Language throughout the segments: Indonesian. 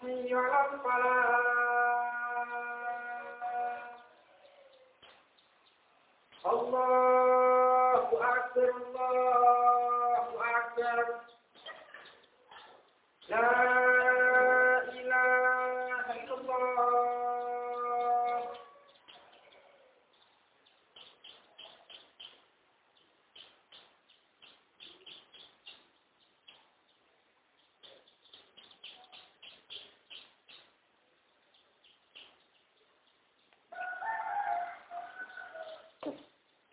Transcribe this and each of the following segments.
حي على الفلاح الله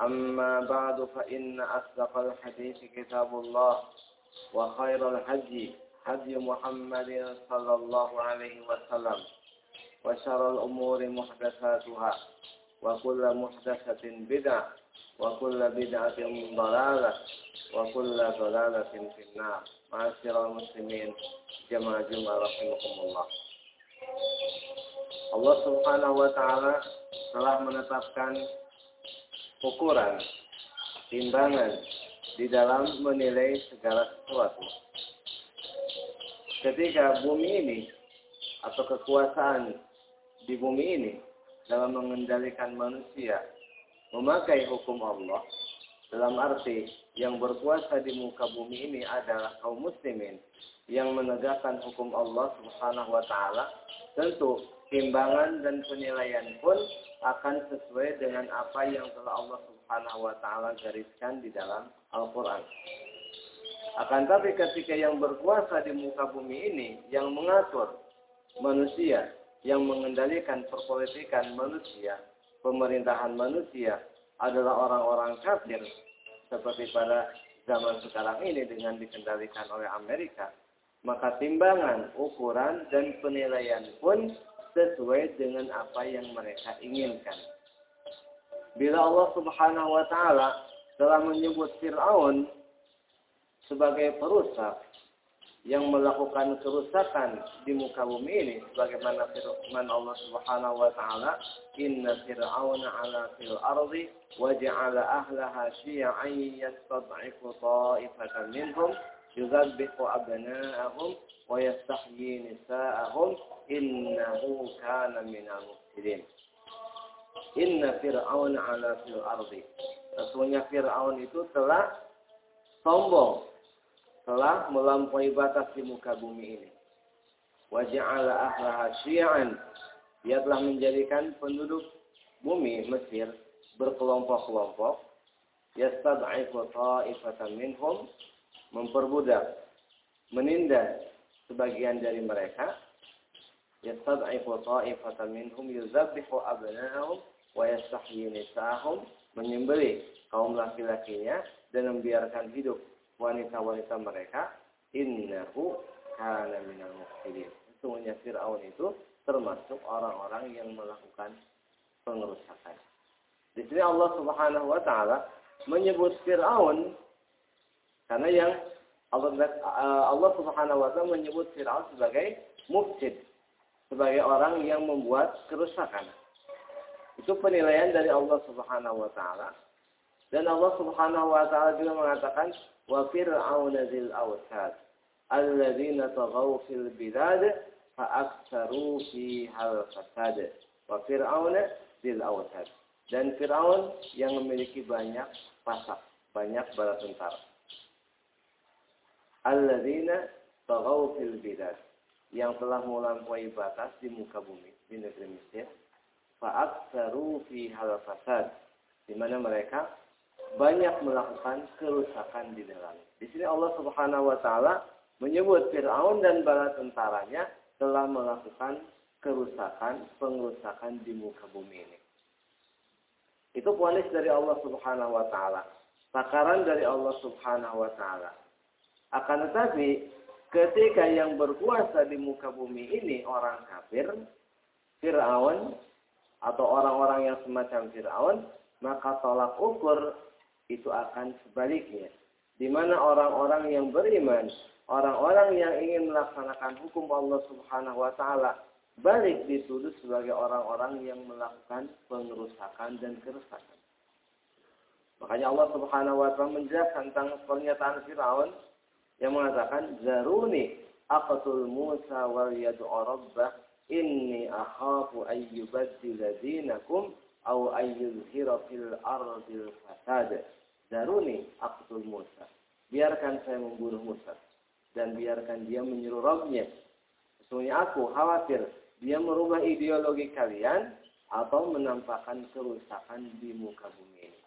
أما بعد فإن أصدق الحديث كتاب الله وخير الهدي هدي محمد صلى الله عليه وسلم وشر الأمور محدثاتها وكل محدثة بدعة وكل بدعة ضلالة وكل ضلالة في النار. معاشر المسلمين جماعة جماعة رحمكم الله. Allah Subhanahu wa taala telah menetapkan ukuran timbangan di dalam menilai segala sesuatu. Ketika bumi ini atau kekuasaan di bumi ini dalam mengendalikan manusia memakai hukum Allah dalam arti yang berkuasa di muka bumi ini adalah kaum muslimin yang menegakkan hukum Allah Subhanahu wa taala tentu timbangan dan penilaian pun akan sesuai dengan apa yang telah Allah Subhanahu wa taala gariskan di dalam Al-Qur'an. Akan tapi ketika yang berkuasa di muka bumi ini yang mengatur manusia, yang mengendalikan perpolitikan manusia, pemerintahan manusia adalah orang-orang kafir seperti pada zaman sekarang ini dengan dikendalikan oleh Amerika, maka timbangan, ukuran dan penilaian pun sesuai dengan apa yang mereka inginkan. Bila Allah Subhanahu wa taala telah menyebut Firaun sebagai perusak yang melakukan kerusakan di muka bumi ini sebagaimana firman Allah Subhanahu wa taala inna fir'auna 'ala fil ardi wa ja'ala ahlaha syi'an yastad'ifu ta'ifatan minhum yuzabbihu abna'ahum wa yastahyi nisa'ahum innahu kana minal mufsidin inna fir'auna 'ala fil ardi sesungguhnya Fir'aun itu telah sombong telah melampaui batas di muka bumi ini. Waja'ala ahlaha syi'an. Dia telah menjadikan penduduk bumi Mesir berkelompok-kelompok. Yastad'ifu ta'ifatan minhum. Memperbudak. Menindas sebagian dari mereka. Yastad'ifu ta'ifatan minhum yuzabbihu abna'ahum wa yastahyi nisa'ahum. Menyembelih kaum laki-lakinya dan membiarkan hidup wanita-wanita mereka innahu kana minal mufsidin. Sesungguhnya Fir'aun itu termasuk orang-orang yang melakukan pengerusakan. Di sini Allah Subhanahu wa taala menyebut Fir'aun karena yang Allah, eh, Allah Subhanahu wa taala menyebut Firaun sebagai mufsid, sebagai orang yang membuat kerusakan. Itu penilaian dari Allah Subhanahu wa taala. Dan Allah Subhanahu wa taala juga mengatakan wa fir'aun dzil awtad alladzina tagaw fil bilad fa aktsaru fiha fasad. Wa fir'aun azil awtad. Dan Firaun yang memiliki banyak pasak, banyak bala tentara. Alladzina taghaw fil bilad yang telah melampaui batas di muka bumi di negeri Mesir. Fa'aktsaru fi hal fasad di mana mereka banyak melakukan kerusakan di dalam. Di sini Allah Subhanahu wa taala menyebut Firaun dan bala tentaranya telah melakukan kerusakan, pengerusakan di muka bumi ini. Itu ponis dari Allah Subhanahu wa taala. Takaran dari Allah Subhanahu wa taala. Akan tetapi ketika yang berkuasa di muka bumi ini orang kafir, Fir'aun atau orang-orang yang semacam Fir'aun, maka tolak ukur itu akan sebaliknya. Di mana orang-orang yang beriman, orang-orang yang ingin melaksanakan hukum Allah Subhanahu wa taala balik dituduh sebagai orang-orang yang melakukan pengerusakan dan kerusakan. Makanya Allah Subhanahu wa taala menjelaskan tentang pernyataan Firaun yang mengatakan zaruni aqtul Musa wal yad'u rabbah inni akhafu ayyubaddila dinakum aw ayyuzhira fil ardil fasad. Daruni aqtul Musa. Biarkan saya membunuh Musa. Dan biarkan dia menyuruh Robnya. Sesungguhnya aku khawatir dia merubah ideologi kalian atau menampakkan kerusakan di muka bumi ini.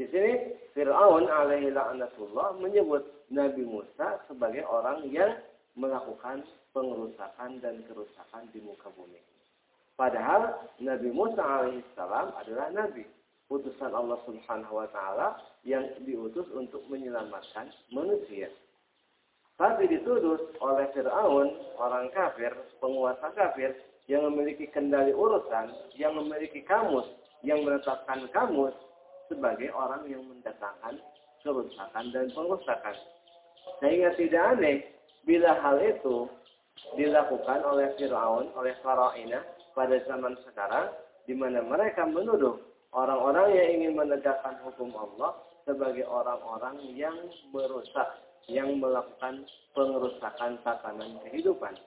Di sini Fir'aun alaihi la'natullah menyebut Nabi Musa sebagai orang yang melakukan pengerusakan dan kerusakan di muka bumi. Padahal Nabi Musa alaihissalam adalah Nabi utusan Allah Subhanahu wa taala yang diutus untuk menyelamatkan manusia. Tapi dituduh oleh Firaun, orang kafir, penguasa kafir yang memiliki kendali urusan, yang memiliki kamus, yang menetapkan kamus sebagai orang yang mendatangkan kerusakan dan pengusakan. Sehingga tidak aneh bila hal itu dilakukan oleh Fir'aun, oleh Faraina pada zaman sekarang, di mana mereka menuduh orang-orang yang ingin menegakkan hukum Allah sebagai orang-orang yang merusak, yang melakukan pengerusakan tatanan kehidupan.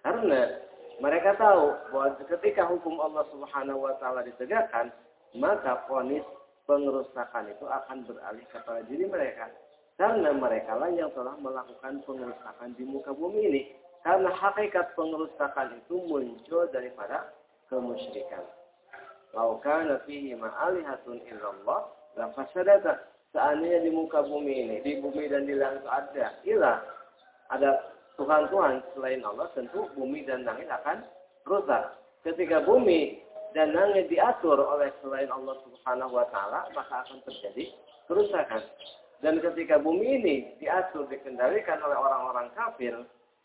Karena mereka tahu bahwa ketika hukum Allah Subhanahu wa taala ditegakkan, maka ponis pengerusakan itu akan beralih kepada diri mereka. Karena mereka lah yang telah melakukan pengerusakan di muka bumi ini. Karena hakikat pengerusakan itu muncul daripada kemusyrikan. Lau kana fihi ma'alihatun illallah la fasadata. Seandainya di muka bumi ini, di bumi dan di langit ada ilah, ada Tuhan-Tuhan selain Allah, tentu bumi dan langit akan rusak. Ketika bumi dan langit diatur oleh selain Allah Subhanahu wa taala, maka akan terjadi kerusakan. Dan ketika bumi ini diatur dikendalikan oleh orang-orang kafir,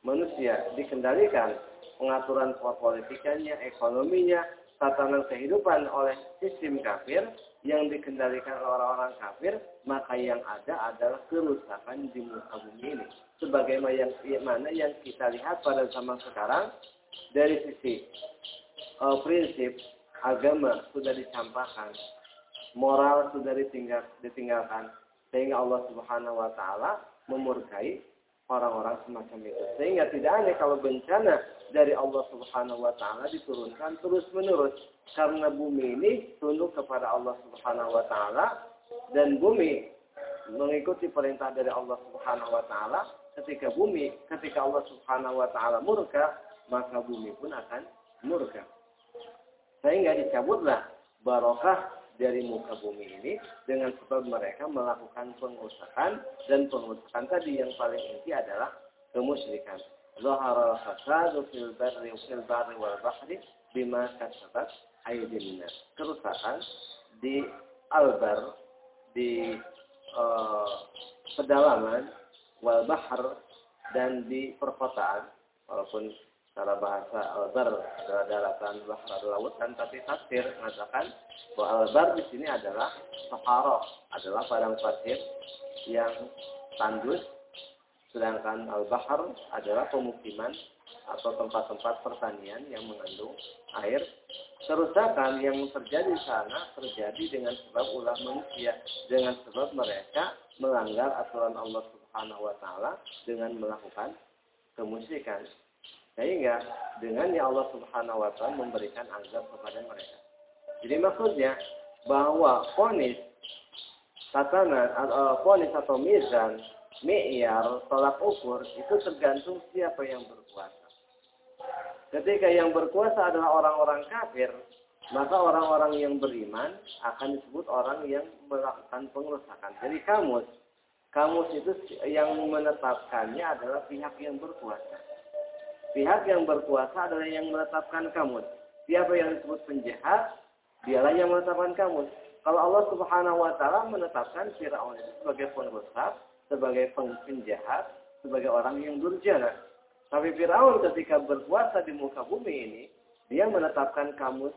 manusia dikendalikan pengaturan politikanya, ekonominya, tatanan kehidupan oleh sistem kafir, yang dikendalikan oleh orang-orang kafir, maka yang ada adalah kerusakan di muka bumi ini. Sebagaimana yang, mana yang kita lihat pada zaman sekarang, dari sisi uh, prinsip agama sudah dicampakkan, moral sudah ditinggal, ditinggalkan, sehingga Allah Subhanahu Wa Taala memurkai orang-orang semacam itu. Sehingga tidak aneh kalau bencana dari Allah Subhanahu wa taala diturunkan terus-menerus karena bumi ini tunduk kepada Allah Subhanahu wa taala dan bumi mengikuti perintah dari Allah Subhanahu wa taala ketika bumi ketika Allah Subhanahu wa taala murka maka bumi pun akan murka. Sehingga dicabutlah barokah dari muka bumi ini dengan sebab mereka melakukan pengusahaan dan pengusahaan tadi yang paling inti adalah kemusyrikan. Zahara al-fasadu fil barri fil barri wal bahri bima kasabat Kerusakan di albar di uh, pedalaman wal bahr dan di perkotaan walaupun secara bahasa albar adalah daratan, bahar adalah lautan, tapi tafsir mengatakan bahwa albar di sini adalah sahara, adalah padang pasir yang tandus, sedangkan al-bahar adalah pemukiman atau tempat-tempat pertanian yang mengandung air. Kerusakan yang terjadi di sana terjadi dengan sebab ulah manusia, dengan sebab mereka melanggar aturan Allah Subhanahu wa taala dengan melakukan kemusyrikan. Sehingga dengan ya Allah Subhanahu wa taala memberikan azab kepada mereka. Jadi maksudnya bahwa ponis tatanan atau ponis atau mizan, mi'yar, tolak ukur itu tergantung siapa yang berkuasa. Ketika yang berkuasa adalah orang-orang kafir, maka orang-orang yang beriman akan disebut orang yang melakukan pengerusakan. Jadi kamus, kamus itu yang menetapkannya adalah pihak yang berkuasa. Pihak yang berkuasa adalah yang menetapkan kamu. Siapa yang disebut penjahat, dialah yang menetapkan kamu. Kalau Allah Subhanahu wa taala menetapkan Firaun sebagai pengusaha, sebagai penjahat, sebagai orang yang durjana. Tapi Firaun ketika berkuasa di muka bumi ini, dia menetapkan kamus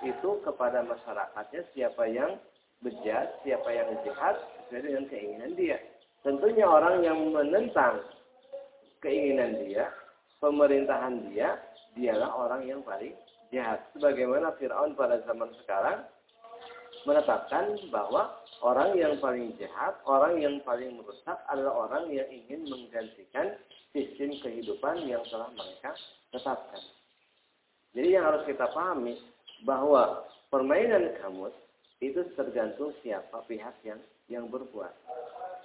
itu kepada masyarakatnya siapa yang bejat, siapa yang jahat sesuai dengan keinginan dia. Tentunya orang yang menentang keinginan dia pemerintahan dia, dialah orang yang paling jahat. Sebagaimana Fir'aun pada zaman sekarang menetapkan bahwa orang yang paling jahat, orang yang paling merusak adalah orang yang ingin menggantikan sistem kehidupan yang telah mereka tetapkan. Jadi yang harus kita pahami bahwa permainan kamus itu tergantung siapa pihak yang yang berbuat.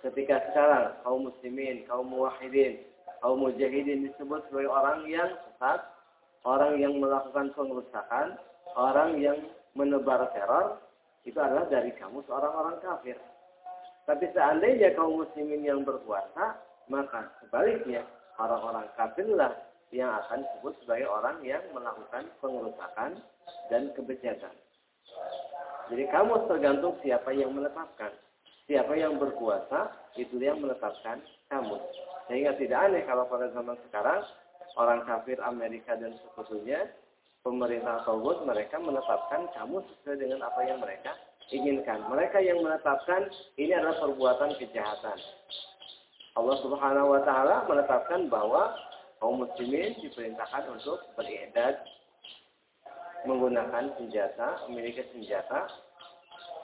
Ketika sekarang kaum muslimin, kaum muwahhidin kaum mujahidin disebut sebagai orang yang sesat, orang yang melakukan pengerusakan, orang yang menebar teror, itu adalah dari kamu seorang orang kafir. Tapi seandainya kaum muslimin yang berpuasa, maka sebaliknya orang-orang kafirlah yang akan disebut sebagai orang yang melakukan pengerusakan dan kebejatan. Jadi kamu tergantung siapa yang menetapkan. Siapa yang berkuasa, itu yang menetapkan kamu. Sehingga tidak aneh kalau pada zaman sekarang orang kafir Amerika dan sekutunya pemerintah Tauhud mereka menetapkan kamu sesuai dengan apa yang mereka inginkan. Mereka yang menetapkan ini adalah perbuatan kejahatan. Allah Subhanahu wa taala menetapkan bahwa kaum muslimin diperintahkan untuk beribadah menggunakan senjata, memiliki senjata.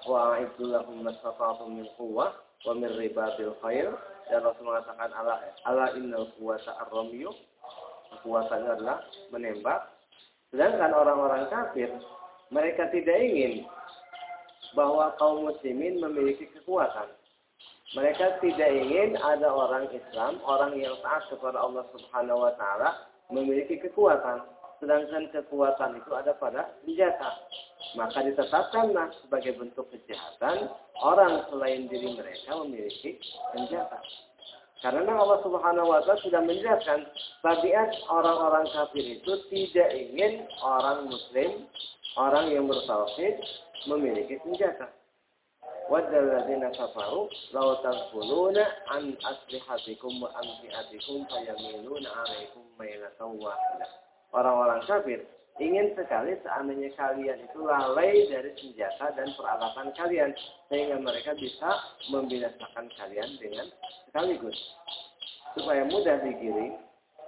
Wa mastata'tum min quwwah wa min ribatil khair dan Rasul mengatakan ala ala innal quwwata ar-ramyu. Kekuatannya adalah menembak. Sedangkan orang-orang kafir mereka tidak ingin bahwa kaum muslimin memiliki kekuatan. Mereka tidak ingin ada orang Islam orang yang taat kepada Allah Subhanahu wa taala memiliki kekuatan. Sedangkan kekuatan itu ada pada senjata maka ditetapkanlah sebagai bentuk kejahatan orang selain diri mereka memiliki senjata. Karena Allah Subhanahu wa taala sudah menjelaskan tabiat orang-orang kafir itu tidak ingin orang muslim, orang yang bertauhid memiliki senjata. An aslihatikum wa fayamiluna 'alaikum wahidah. Orang-orang kafir ingin sekali seandainya kalian itu lalai dari senjata dan peralatan kalian sehingga mereka bisa membinasakan kalian dengan sekaligus supaya mudah digiring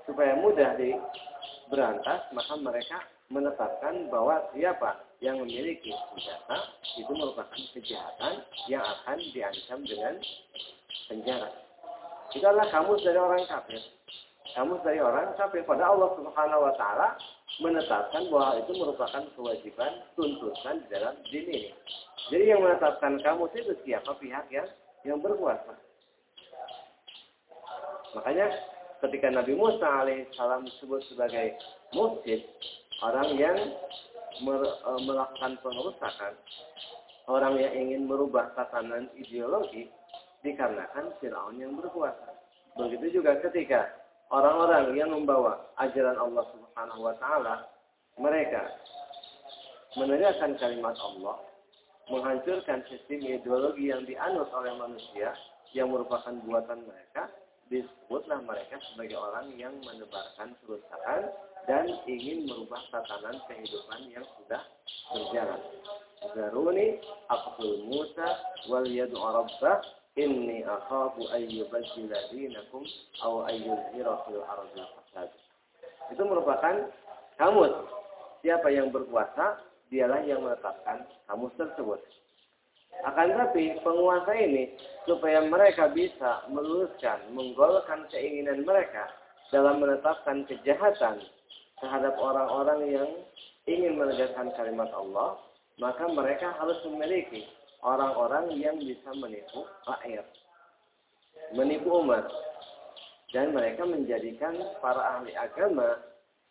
supaya mudah diberantas maka mereka menetapkan bahwa siapa yang memiliki senjata itu merupakan kejahatan yang akan diancam dengan penjara. Itu adalah kamus dari orang kafir. Kamus dari orang kafir pada Allah Subhanahu wa taala menetapkan bahwa itu merupakan kewajiban tuntutan di dalam din ini. Jadi yang menetapkan kamu itu siapa pihak yang yang berkuasa. Makanya ketika Nabi Musa alaihissalam disebut sebagai mufsid, orang yang e, melakukan pengerusakan, orang yang ingin merubah tatanan ideologi, dikarenakan Fir'aun yang berkuasa. Begitu juga ketika orang-orang yang membawa ajaran Allah Subhanahu wa taala mereka menegakkan kalimat Allah, menghancurkan sistem ideologi yang dianut oleh manusia yang merupakan buatan mereka, disebutlah mereka sebagai orang yang menebarkan kerusakan dan ingin merubah tatanan kehidupan yang sudah berjalan. Zaruni aqtul Musa wal yad'u rabbah inni akhafu an yubaddila dinakum aw an yuzhira fil ardi fasad. Itu merupakan kamus. Siapa yang berkuasa, dialah yang menetapkan kamus tersebut. Akan tetapi penguasa ini supaya mereka bisa meluruskan, menggolkan keinginan mereka dalam menetapkan kejahatan terhadap orang-orang yang ingin menegakkan kalimat Allah, maka mereka harus memiliki orang-orang yang bisa menipu rakyat, menipu umat, dan mereka menjadikan para ahli agama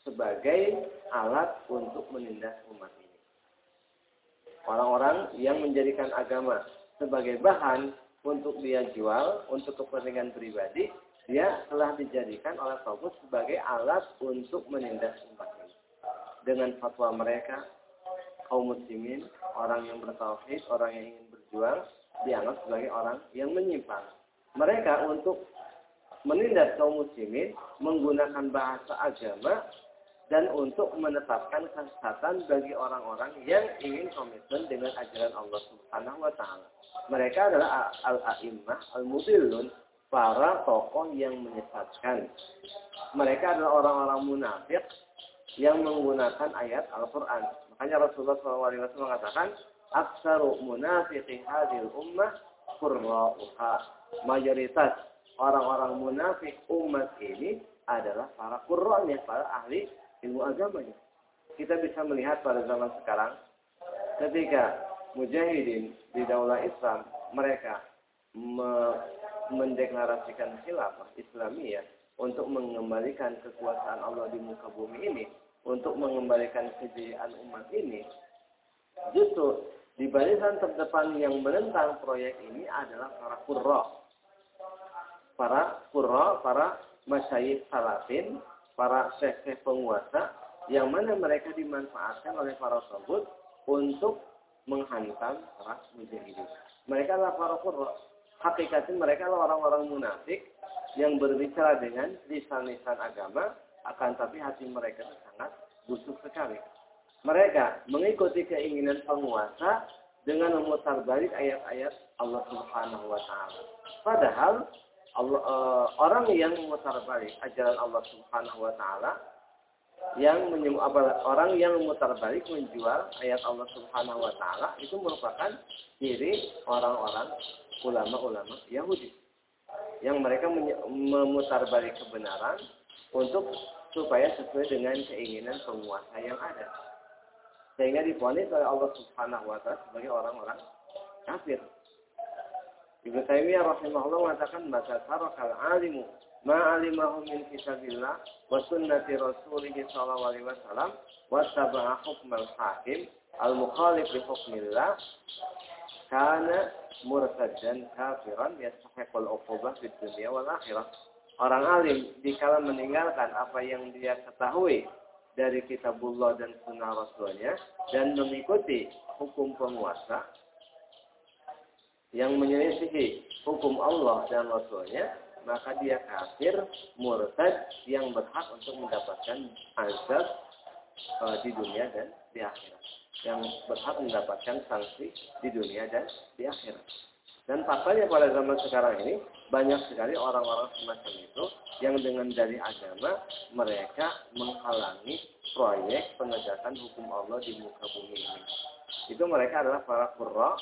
sebagai alat untuk menindas umat ini. Orang-orang yang menjadikan agama sebagai bahan untuk dia jual, untuk kepentingan pribadi, dia telah dijadikan oleh Tauhid sebagai alat untuk menindas umat ini. Dengan fatwa mereka, kaum muslimin, orang yang bertauhid, orang yang ingin berjuang, dianggap sebagai orang yang menyimpang. Mereka untuk menindas kaum muslimin menggunakan bahasa agama dan untuk menetapkan kesesatan bagi orang-orang yang ingin komitmen dengan ajaran Allah Subhanahu wa taala. Mereka adalah al-a'immah al-mudillun, para tokoh yang menyesatkan. Mereka adalah orang-orang munafik yang menggunakan ayat Al-Quran. Makanya Rasulullah SAW mengatakan, Aksaru munafiqi hadil ummah kurra'uha. Mayoritas orang-orang munafik umat ini adalah para kurra'nya, para ahli ilmu agamanya. Kita bisa melihat pada zaman sekarang, ketika mujahidin di daulah Islam, mereka me mendeklarasikan khilafah Islamiyah untuk mengembalikan kekuasaan Allah di muka bumi ini, untuk mengembalikan kejayaan umat ini, justru di barisan terdepan yang menentang proyek ini adalah para kurra. Para kurra, para masyayikh salafin, para syekh penguasa, yang mana mereka dimanfaatkan oleh para sahabat untuk menghantam para mujahidin. Mereka adalah para kurra. Hakikatnya mereka adalah orang-orang munafik yang berbicara dengan lisan-lisan agama, akan tapi hati mereka sangat busuk sekali. Mereka mengikuti keinginan penguasa dengan memutar balik ayat-ayat Allah Subhanahu wa taala. Padahal Allah, uh, orang yang memutar balik ajaran Allah Subhanahu wa taala yang orang yang memutar balik menjual ayat Allah Subhanahu wa taala itu merupakan ciri orang-orang ulama-ulama Yahudi yang mereka memutar balik kebenaran untuk supaya sesuai dengan keinginan penguasa yang ada. Sehingga diponis oleh Allah Subhanahu wa taala sebagai orang-orang kafir. Ibnu Taimiyah rahimahullah mengatakan maka tarakal alimu ma alimahu min kitabillah wa sunnati rasulih sallallahu alaihi wasallam wa taba'a hukmal hakim al mukhalif li hukmillah kana murtaddan kafiran yastahiqul uqubah di dunia wal akhirah. Orang alim dikala meninggalkan apa yang dia ketahui dari kitabullah dan sunnah rasulnya dan mengikuti hukum penguasa yang menyelisihi hukum Allah dan rasulnya maka dia kafir murtad yang berhak untuk mendapatkan azab uh, di dunia dan di akhirat. Yang berhak mendapatkan sanksi di dunia dan di akhirat. Dan faktanya pada zaman sekarang ini banyak sekali orang-orang semacam itu yang dengan dari agama mereka menghalangi proyek penegakan hukum Allah di muka bumi ini. Itu mereka adalah para kurra,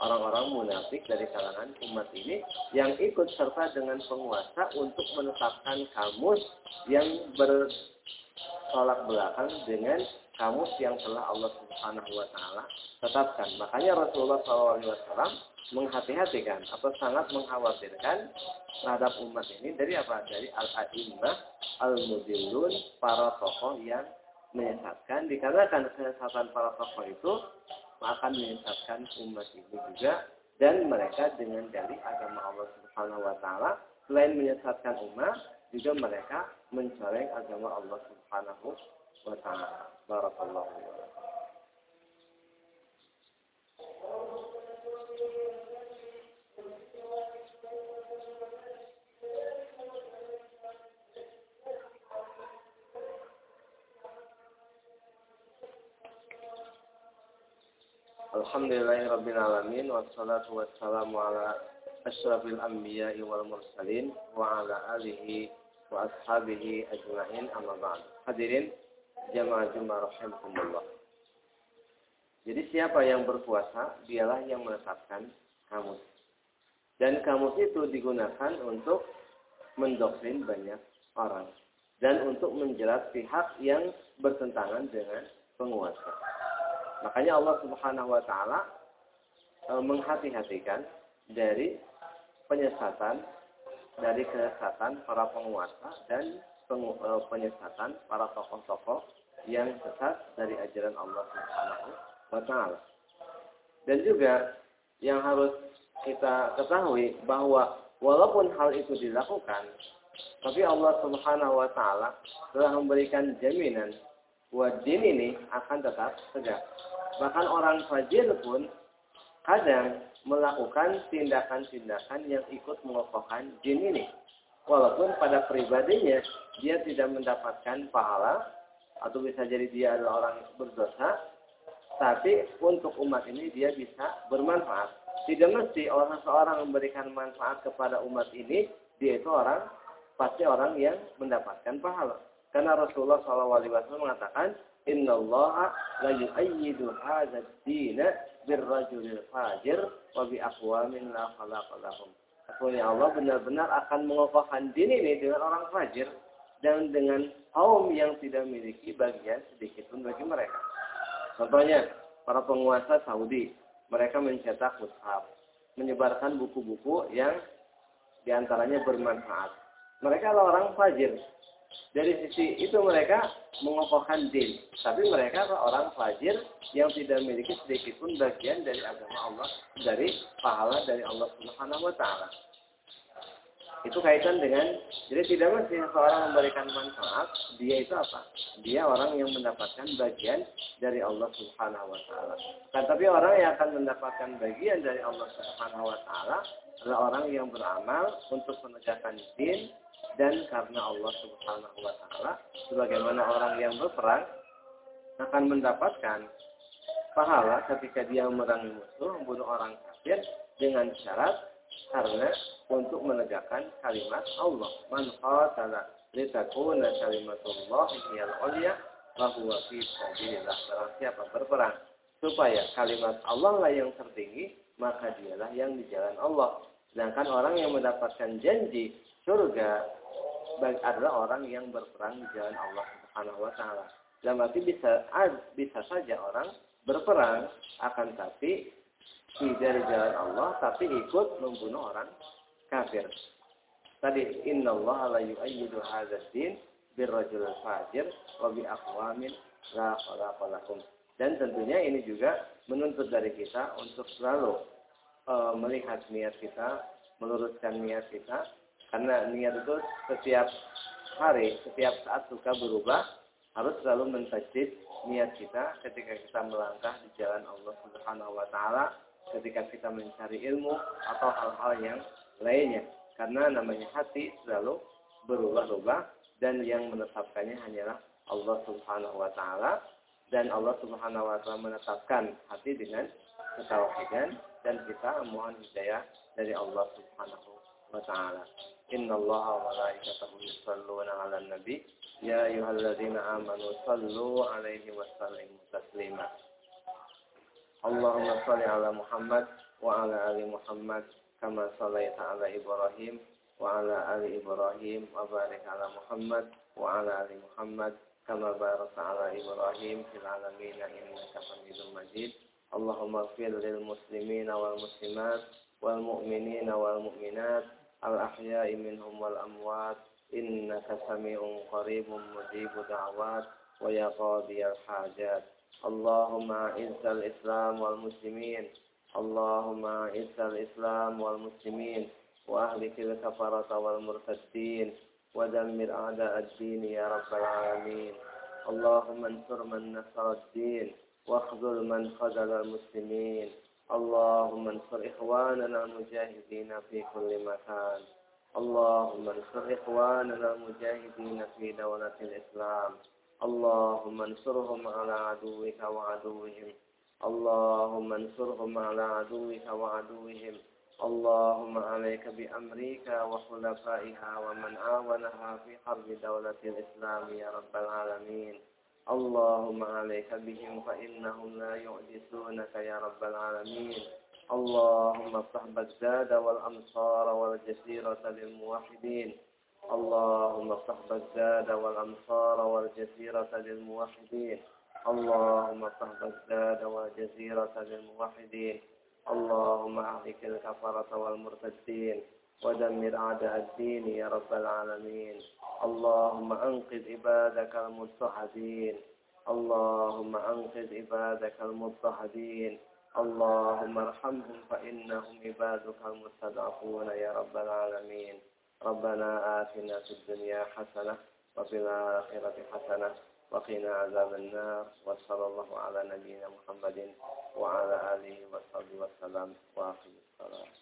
orang-orang munafik dari kalangan umat ini yang ikut serta dengan penguasa untuk menetapkan kamus yang bertolak belakang dengan kamus yang telah Allah Subhanahu wa taala tetapkan. Makanya Rasulullah SAW menghati-hatikan atau sangat mengkhawatirkan terhadap umat ini dari apa? Dari al-a'immah, al-mudillun, para tokoh yang menyesatkan. Dikarenakan kesesatan para tokoh itu akan menyesatkan umat ini juga dan mereka dengan dari agama Allah Subhanahu wa taala selain menyesatkan umat juga mereka mencoreng agama Allah Subhanahu wa taala. Barakallahu Alhamdulillahirabbil alamin wassalatu wassalamu ala asyrafil anbiya'i wal mursalin wa ala alihi wa ashabihi ajma'in amma ba'd. Hadirin jamaah Jumat rahimakumullah. Jadi siapa yang berpuasa, dialah yang menetapkan kamus. Dan kamus itu digunakan untuk mendoktrin banyak orang dan untuk menjerat pihak yang bertentangan dengan penguasa. Makanya Allah Subhanahu wa taala e, menghati-hatikan dari penyesatan dari kesesatan para penguasa dan e, penyesatan para tokoh-tokoh yang sesat dari ajaran Allah Subhanahu wa taala. Dan juga yang harus kita ketahui bahwa walaupun hal itu dilakukan, tapi Allah Subhanahu wa taala telah memberikan jaminan bahwa din ini akan tetap tegak. Bahkan orang fajir pun kadang melakukan tindakan-tindakan yang ikut mengokohkan jin ini. Walaupun pada pribadinya dia tidak mendapatkan pahala atau bisa jadi dia adalah orang berdosa, tapi untuk umat ini dia bisa bermanfaat. Tidak mesti orang seorang memberikan manfaat kepada umat ini, dia itu orang pasti orang yang mendapatkan pahala. Karena Rasulullah SAW mengatakan, Inna Allah la yu'ayyidu hadha ad-din birrajulil fajir wa bi aqwamin la khalaqa lahum. Allah benar-benar akan mengokohkan din ini dengan orang fajir dan dengan kaum yang tidak memiliki bagian sedikit pun bagi mereka. Contohnya, para penguasa Saudi, mereka mencetak mushaf, menyebarkan buku-buku yang di antaranya bermanfaat. Mereka adalah orang fajir, dari sisi itu mereka mengokohkan din. Tapi mereka orang fajir yang tidak memiliki sedikit pun bagian dari agama Allah, dari pahala dari Allah Subhanahu wa taala. Itu kaitan dengan jadi tidak mesti seorang memberikan manfaat, dia itu apa? Dia orang yang mendapatkan bagian dari Allah Subhanahu wa taala. Kan tapi orang yang akan mendapatkan bagian dari Allah Subhanahu wa taala adalah orang yang beramal untuk menegakkan din dan karena Allah Subhanahu wa taala sebagaimana orang yang berperang akan mendapatkan pahala ketika dia memerangi musuh membunuh orang kafir dengan syarat karena untuk menegakkan kalimat Allah. Man qatala litakuna kalimatullah hiyal ulya bahwa fi sabilillah. Barang siapa berperang supaya kalimat Allah lah yang tertinggi maka dialah yang di jalan Allah. Sedangkan orang yang mendapatkan janji surga adalah orang yang berperang di jalan Allah Subhanahu wa taala. Dalam arti bisa bisa saja orang berperang akan tapi tidak di jalan Allah tapi ikut membunuh orang kafir. Tadi innallaha la yu'ayyidu hadzal din birrajul fajir wa bi aqwamin la khalaqa Dan tentunya ini juga menuntut dari kita untuk selalu uh, melihat niat kita, meluruskan niat kita karena niat itu setiap hari, setiap saat suka berubah, harus selalu mentajdid niat kita ketika kita melangkah di jalan Allah Subhanahu wa taala, ketika kita mencari ilmu atau hal-hal yang lainnya. Karena namanya hati selalu berubah-ubah dan yang menetapkannya hanyalah Allah Subhanahu wa taala dan Allah Subhanahu wa taala menetapkan hati dengan ketauhidan dan kita mohon hidayah dari Allah Subhanahu wa taala. Innallaha wa malaikatahu yusholluna 'alan nabi ya ayyuhalladzina amanu 'alaihi wa sallimu taslima. Allahumma shalli 'ala Muhammad wa 'ala ali Muhammad kama shallaita 'ala Ibrahim wa 'ala ali Ibrahim barik 'ala Muhammad wa 'ala ali Muhammad kama barakta 'ala Ibrahim fil 'alamin innaka Hamidum Majid. Allahumma ighfir الأحياء منهم والأموات إنك سميع قريب مجيب دعوات ويا قاضي الحاجات. اللهم أعز الإسلام والمسلمين. اللهم أعز الإسلام والمسلمين. وأهلك الكفرة والمرتدين. ودمر أعداء الدين يا رب العالمين. اللهم انصر من نصر الدين. واخذل من خذل المسلمين. اللهم انصر إخواننا المجاهدين في كل مكان. اللهم انصر إخواننا المجاهدين في دولة الإسلام. اللهم انصرهم على عدوك وعدوهم. اللهم انصرهم على عدوك وعدوهم. اللهم عليك بأمريكا وخلفائها ومن عاونها في حرب دولة الإسلام يا رب العالمين. اللهم عليك بهم فإنهم لا يعجزونك يا رب العالمين. اللهم افتح بغداد والأمصار والجزيرة للموحدين. اللهم افتح بغداد والأمصار والجزيرة للموحدين. اللهم افتح بغداد والجزيرة للموحدين. اللهم أهلك الكفرة والمرتدين. ودمر أعداء الدين يا رب العالمين. اللهم أنقذ عبادك المضطهدين. اللهم أنقذ عبادك المضطهدين. اللهم ارحمهم فإنهم عبادك المستضعفون يا رب العالمين. ربنا آتنا في الدنيا حسنة وفي الآخرة حسنة وقنا عذاب النار. وصلى الله على نبينا محمد وعلى آله وصحبه وسلم. وآخر الصلاة